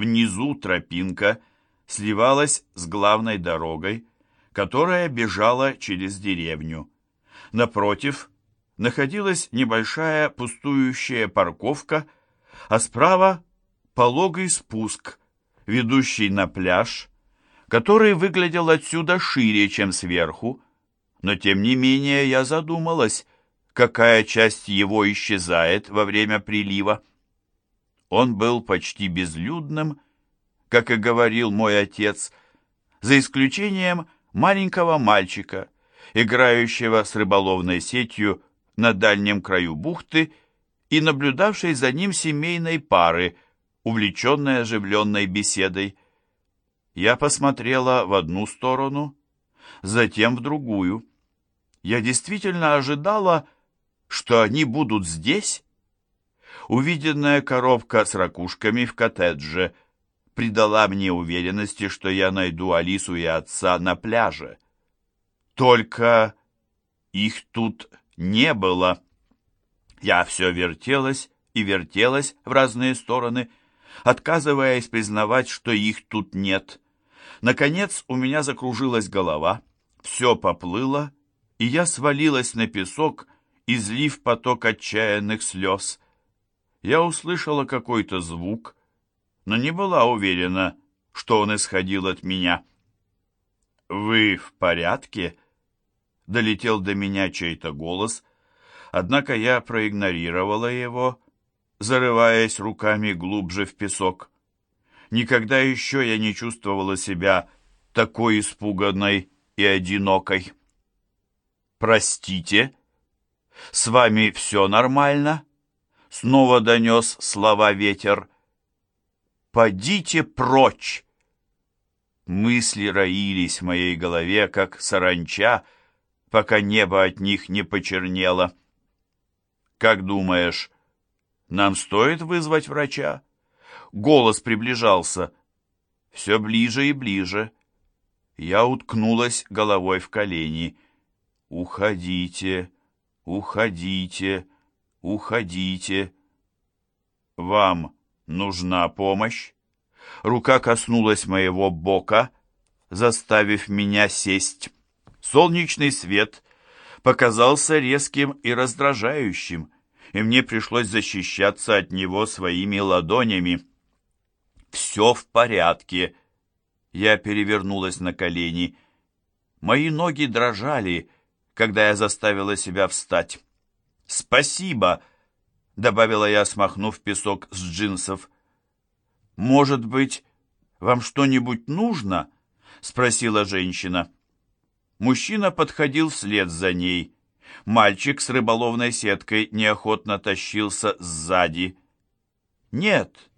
Внизу тропинка сливалась с главной дорогой, которая бежала через деревню. Напротив находилась небольшая пустующая парковка, а справа пологий спуск, ведущий на пляж, который выглядел отсюда шире, чем сверху, но тем не менее я задумалась, какая часть его исчезает во время прилива. Он был почти безлюдным, как и говорил мой отец, за исключением маленького мальчика, играющего с рыболовной сетью на дальнем краю бухты и наблюдавшей за ним семейной пары, увлеченной оживленной беседой. Я посмотрела в одну сторону, затем в другую. Я действительно ожидала, что они будут здесь? Увиденная коробка с ракушками в коттедже придала мне уверенности, что я найду Алису и отца на пляже. Только их тут не было. Я все вертелась и вертелась в разные стороны, отказываясь признавать, что их тут нет. Наконец у меня закружилась голова, все поплыло, и я свалилась на песок, излив поток отчаянных слез. Я услышала какой-то звук, но не была уверена, что он исходил от меня. «Вы в порядке?» Долетел до меня чей-то голос, однако я проигнорировала его, зарываясь руками глубже в песок. Никогда еще я не чувствовала себя такой испуганной и одинокой. «Простите?» «С вами все нормально?» Снова донес слова ветер. «Подите прочь!» Мысли роились в моей голове, как саранча, пока небо от них не почернело. «Как думаешь, нам стоит вызвать врача?» Голос приближался. Все ближе и ближе. Я уткнулась головой в колени. «Уходите!» «Уходите, уходите. Вам нужна помощь?» Рука коснулась моего бока, заставив меня сесть. Солнечный свет показался резким и раздражающим, и мне пришлось защищаться от него своими ладонями. «Все в порядке». Я перевернулась на колени. Мои ноги дрожали, когда я заставила себя встать. «Спасибо!» — добавила я, смахнув песок с джинсов. «Может быть, вам что-нибудь нужно?» — спросила женщина. Мужчина подходил вслед за ней. Мальчик с рыболовной сеткой неохотно тащился сзади. «Нет,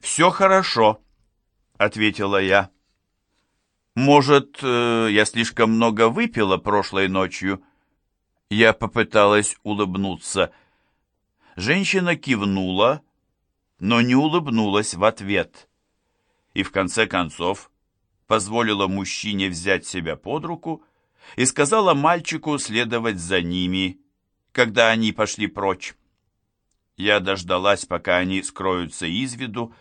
все хорошо», — ответила я. «Может, э, я слишком много выпила прошлой ночью?» Я попыталась улыбнуться. Женщина кивнула, но не улыбнулась в ответ. И в конце концов позволила мужчине взять себя под руку и сказала мальчику следовать за ними, когда они пошли прочь. Я дождалась, пока они скроются из виду,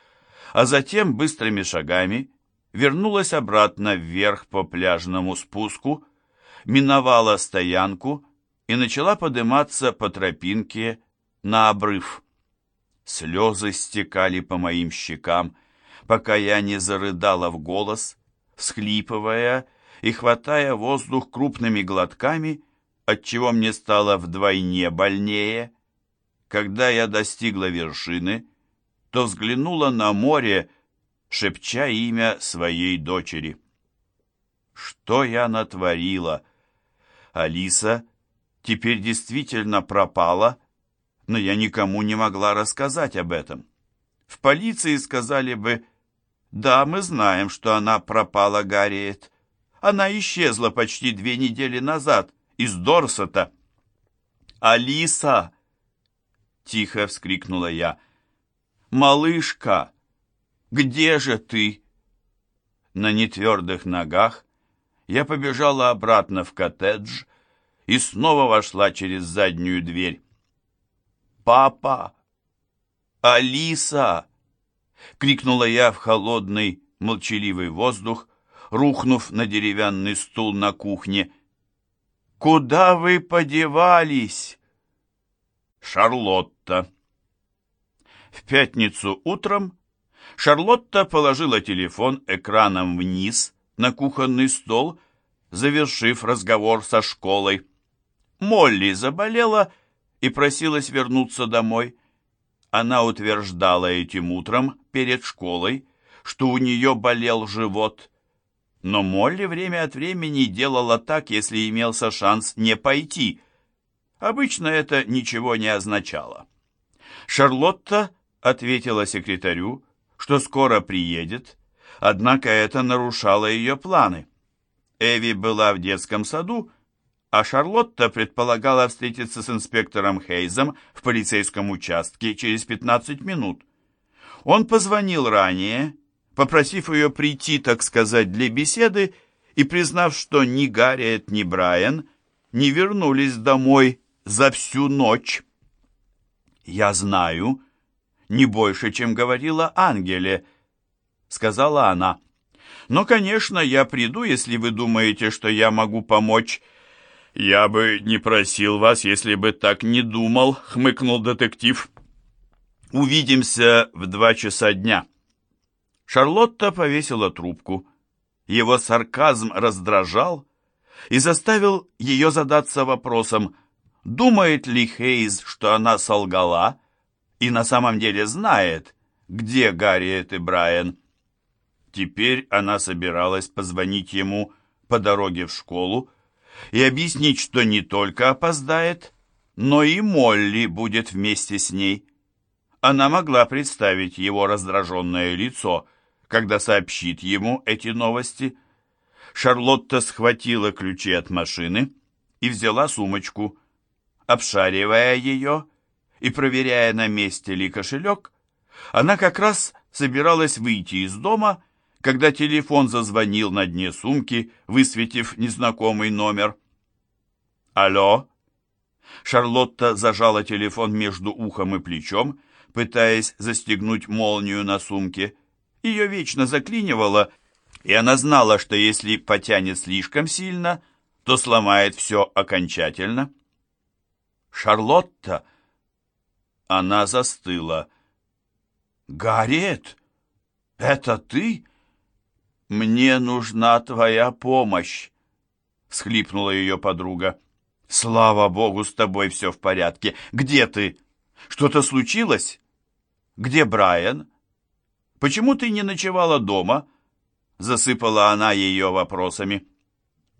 а затем быстрыми шагами вернулась обратно вверх по пляжному спуску, миновала стоянку и начала подниматься по тропинке на обрыв. Слезы стекали по моим щекам, пока я не зарыдала в голос, схлипывая и хватая воздух крупными глотками, отчего мне стало вдвойне больнее. Когда я достигла вершины, то взглянула на море, шепча имя своей дочери. Что я натворила? Алиса теперь действительно пропала, но я никому не могла рассказать об этом. В полиции сказали бы, «Да, мы знаем, что она пропала, Гарриет. Она исчезла почти две недели назад из Дорсета». «Алиса!» — тихо вскрикнула я. «Малышка!» Где же ты?» На нетвердых ногах я побежала обратно в коттедж и снова вошла через заднюю дверь. «Папа! Алиса!» — крикнула я в холодный, молчаливый воздух, рухнув на деревянный стул на кухне. «Куда вы подевались?» «Шарлотта». В пятницу утром Шарлотта положила телефон экраном вниз на кухонный стол, завершив разговор со школой. Молли заболела и просилась вернуться домой. Она утверждала этим утром перед школой, что у нее болел живот. Но Молли время от времени делала так, если имелся шанс не пойти. Обычно это ничего не означало. Шарлотта ответила секретарю, что скоро приедет, однако это нарушало ее планы. Эви была в детском саду, а Шарлотта предполагала встретиться с инспектором Хейзом в полицейском участке через 15 минут. Он позвонил ранее, попросив ее прийти, так сказать, для беседы, и признав, что ни Гарриет, ни Брайан не вернулись домой за всю ночь. «Я знаю», не больше, чем говорила Ангеле», — сказала она. «Но, конечно, я приду, если вы думаете, что я могу помочь». «Я бы не просил вас, если бы так не думал», — хмыкнул детектив. «Увидимся в два часа дня». Шарлотта повесила трубку. Его сарказм раздражал и заставил ее задаться вопросом, думает ли Хейз, что она солгала, и на самом деле знает, где Гарриет и Брайан. Теперь она собиралась позвонить ему по дороге в школу и объяснить, что не только опоздает, но и Молли будет вместе с ней. Она могла представить его раздраженное лицо, когда сообщит ему эти новости. Шарлотта схватила ключи от машины и взяла сумочку. Обшаривая ее, и проверяя, на месте ли кошелек, она как раз собиралась выйти из дома, когда телефон зазвонил на дне сумки, высветив незнакомый номер. «Алло?» Шарлотта зажала телефон между ухом и плечом, пытаясь застегнуть молнию на сумке. Ее вечно заклинивало, и она знала, что если потянет слишком сильно, то сломает все окончательно. «Шарлотта!» Она застыла. «Гарриет, это ты? Мне нужна твоя помощь!» Схлипнула ее подруга. «Слава богу, с тобой все в порядке. Где ты? Что-то случилось? Где Брайан? Почему ты не ночевала дома?» Засыпала она ее вопросами.